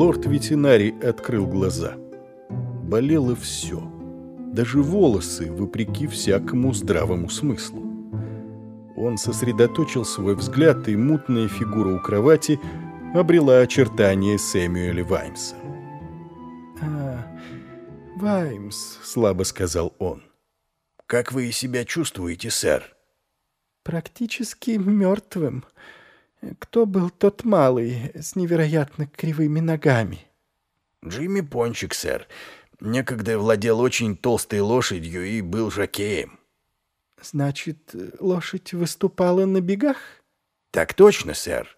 Лорд-ветеринарий открыл глаза. Болело все. Даже волосы, вопреки всякому здравому смыслу. Он сосредоточил свой взгляд, и мутная фигура у кровати обрела очертания Сэмюэля Ваймса. «А, Ваймс», — слабо сказал он. «Как вы себя чувствуете, сэр?» «Практически мертвым. Кто был тот малый с невероятно кривыми ногами?» «Джимми Пончик, сэр. Некогда владел очень толстой лошадью и был жокеем». «Значит, лошадь выступала на бегах?» «Так точно, сэр».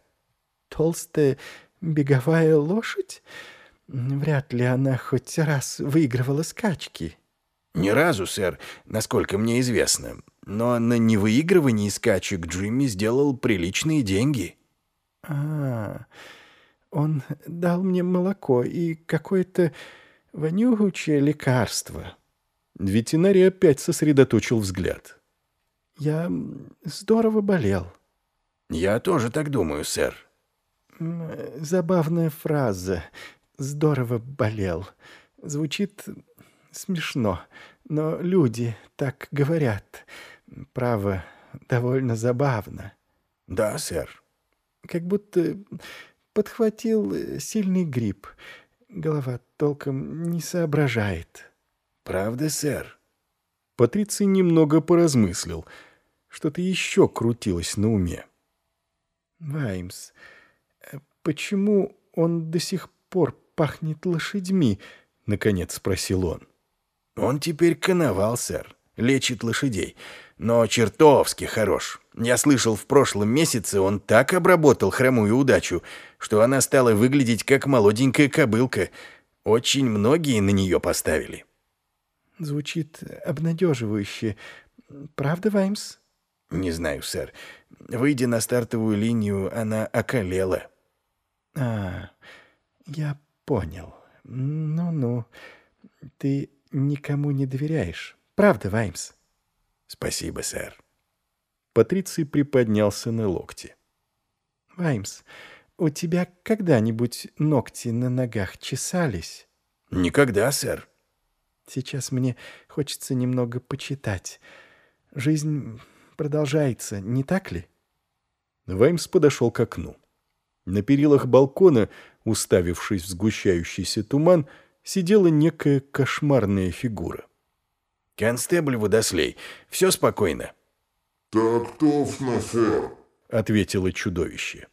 «Толстая беговая лошадь? Вряд ли она хоть раз выигрывала скачки». «Ни разу, сэр, насколько мне известно. Но на невыигрывании скачек Джимми сделал приличные деньги». «А, он дал мне молоко и какое-то вонючее лекарство». Ветеринарий опять сосредоточил взгляд. «Я здорово болел». «Я тоже так думаю, сэр». «Забавная фраза. Здорово болел. Звучит смешно, но люди так говорят. Право, довольно забавно». «Да, сэр». «Как будто подхватил сильный грипп. Голова толком не соображает». «Правда, сэр?» Патриций немного поразмыслил. Что-то еще крутилось на уме. «Ваймс, почему он до сих пор пахнет лошадьми?» — наконец спросил он. «Он теперь коновал, сэр. Лечит лошадей. Но чертовски хорош. Я слышал, в прошлом месяце он так обработал хромую удачу, что она стала выглядеть как молоденькая кобылка. Очень многие на нее поставили». «Звучит обнадеживающе. Правда, Ваймс?» «Не знаю, сэр. Выйдя на стартовую линию, она околела». «А, я понял. Ну-ну. Ты никому не доверяешь. Правда, Ваймс?» «Спасибо, сэр». Патриций приподнялся на локте. «Ваймс, у тебя когда-нибудь ногти на ногах чесались?» «Никогда, сэр». «Сейчас мне хочется немного почитать. Жизнь продолжается, не так ли?» Ваймс подошел к окну. На перилах балкона, уставившись в сгущающийся туман, сидела некая кошмарная фигура. «Констебль Водослей, все спокойно». «Так точно, сэр», — ответило чудовище.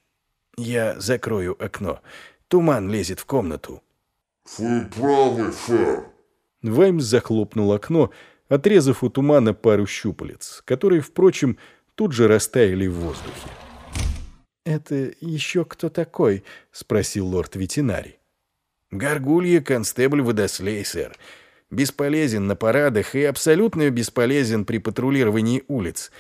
«Я закрою окно. Туман лезет в комнату». «Вы правы, сэр». Ваймс захлопнул окно, отрезав у тумана пару щупалец, которые, впрочем, тут же растаяли в воздухе. «Это еще кто такой?» — спросил лорд-ветеринарий. «Горгулья констебль Водослей, сэр. Бесполезен на парадах и абсолютно бесполезен при патрулировании улиц.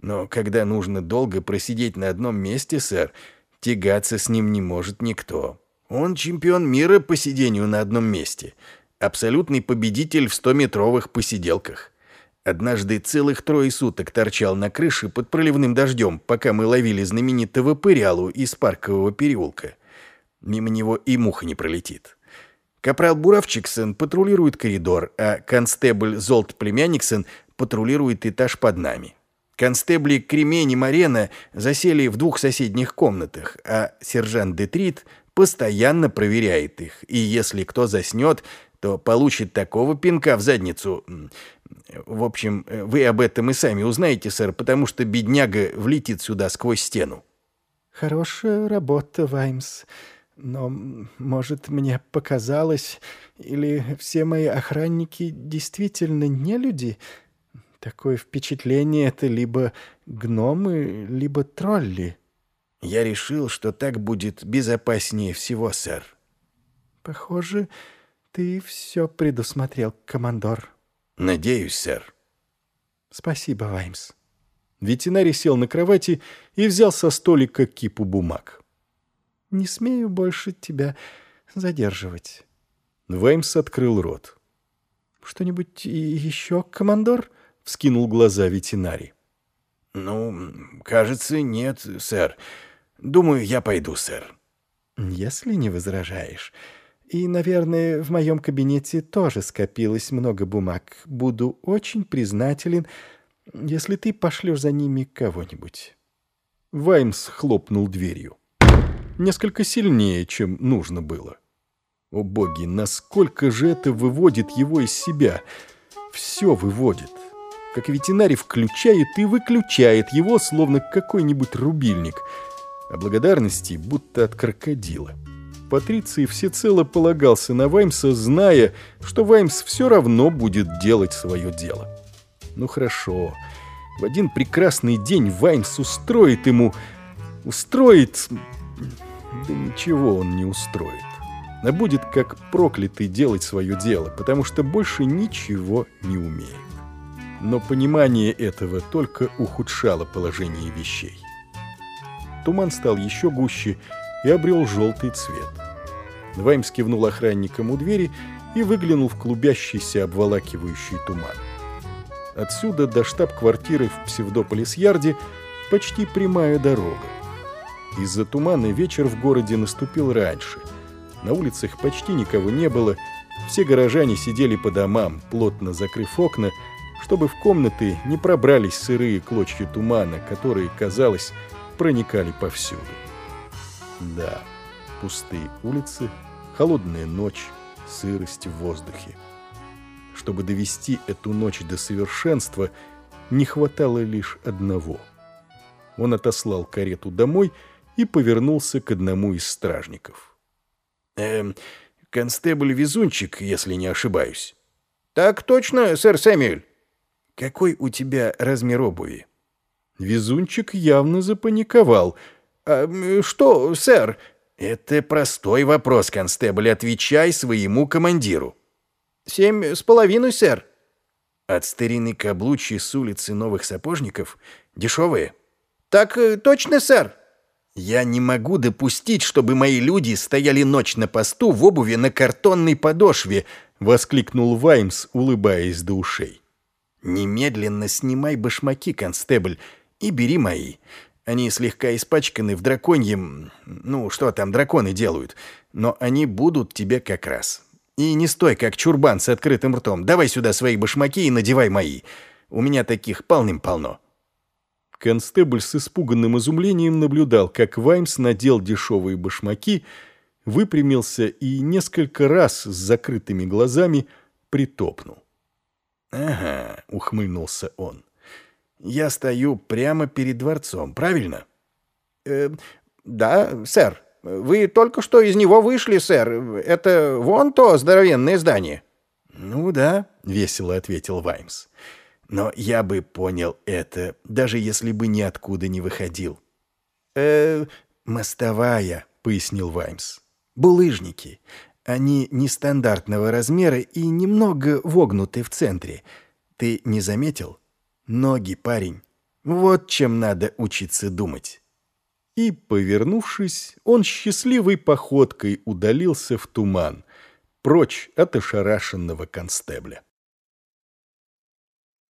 Но когда нужно долго просидеть на одном месте, сэр, тягаться с ним не может никто. Он чемпион мира по сидению на одном месте. Абсолютный победитель в стометровых посиделках. Однажды целых трое суток торчал на крыше под проливным дождем, пока мы ловили знаменитого пырялу из паркового переулка. Мимо него и муха не пролетит. Капрал Буравчиксон патрулирует коридор, а констебль Золт Племянниксон патрулирует этаж под нами. Констебли Кремень и Марена засели в двух соседних комнатах, а сержант Детрит постоянно проверяет их, и если кто заснет, то получит такого пинка в задницу. В общем, вы об этом и сами узнаете, сэр, потому что бедняга влетит сюда сквозь стену. Хорошая работа, Ваймс. Но, может, мне показалось, или все мои охранники действительно не люди? Такое впечатление это либо гномы, либо тролли. Я решил, что так будет безопаснее всего, сэр. Похоже, ты все предусмотрел, командор. Надеюсь, сэр. Спасибо, Ваймс. Ветеринарий сел на кровати и взял со столика кипу бумаг. Не смею больше тебя задерживать. Ваймс открыл рот. «Что-нибудь еще, командор?» — вскинул глаза ветеринарий. «Ну, кажется, нет, сэр. Думаю, я пойду, сэр». «Если не возражаешь. И, наверное, в моем кабинете тоже скопилось много бумаг. Буду очень признателен, если ты пошлешь за ними кого-нибудь». Ваймс хлопнул дверью. Несколько сильнее, чем нужно было. О боги, насколько же это выводит его из себя? Все выводит. Как ветеринарий включает и выключает его, словно какой-нибудь рубильник. А благодарности будто от крокодила. Патриций всецело полагался на Ваймса, зная, что Ваймс все равно будет делать свое дело. Ну хорошо, в один прекрасный день Ваймс устроит ему... Устроит... Да ничего он не устроит. А будет как проклятый делать свое дело, потому что больше ничего не умеет. Но понимание этого только ухудшало положение вещей. Туман стал еще гуще и обрел желтый цвет. Ваймс кивнул охранникам у двери и выглянул в клубящийся обволакивающий туман. Отсюда до штаб-квартиры в Псевдополис-Ярде почти прямая дорога. Из-за тумана вечер в городе наступил раньше. На улицах почти никого не было, все горожане сидели по домам, плотно закрыв окна, чтобы в комнаты не пробрались сырые клочья тумана, которые, казалось, проникали повсюду. Да, пустые улицы, холодная ночь, сырость в воздухе. Чтобы довести эту ночь до совершенства, не хватало лишь одного. Он отослал карету домой и повернулся к одному из стражников. «Эм, констебль Везунчик, если не ошибаюсь». «Так точно, сэр Сэмюэль». «Какой у тебя размер обуви?» Везунчик явно запаниковал. «А, «Что, сэр?» «Это простой вопрос, констебль. Отвечай своему командиру». «Семь с половиной, сэр». «От старины каблучи с улицы новых сапожников? Дешевые?» «Так э, точно, сэр». «Я не могу допустить, чтобы мои люди стояли ночь на посту в обуви на картонной подошве», — воскликнул Ваймс, улыбаясь до ушей. «Немедленно снимай башмаки, констебль, и бери мои. Они слегка испачканы в драконьем... Ну, что там драконы делают? Но они будут тебе как раз. И не стой, как чурбан с открытым ртом. Давай сюда свои башмаки и надевай мои. У меня таких полным-полно». Констебль с испуганным изумлением наблюдал, как Ваймс надел дешевые башмаки, выпрямился и несколько раз с закрытыми глазами притопнул. «Ага», — ухмыльнулся он. «Я стою прямо перед дворцом, правильно?» э, «Да, сэр. Вы только что из него вышли, сэр. Это вон то здоровенное здание». «Ну да», — весело ответил Ваймс. «Но я бы понял это, даже если бы ниоткуда не выходил». «Э, «Мостовая», — пояснил Ваймс. «Булыжники. Они нестандартного размера и немного вогнуты в центре. Ты не заметил? Ноги, парень. Вот чем надо учиться думать». И, повернувшись, он счастливой походкой удалился в туман, прочь от ошарашенного констебля.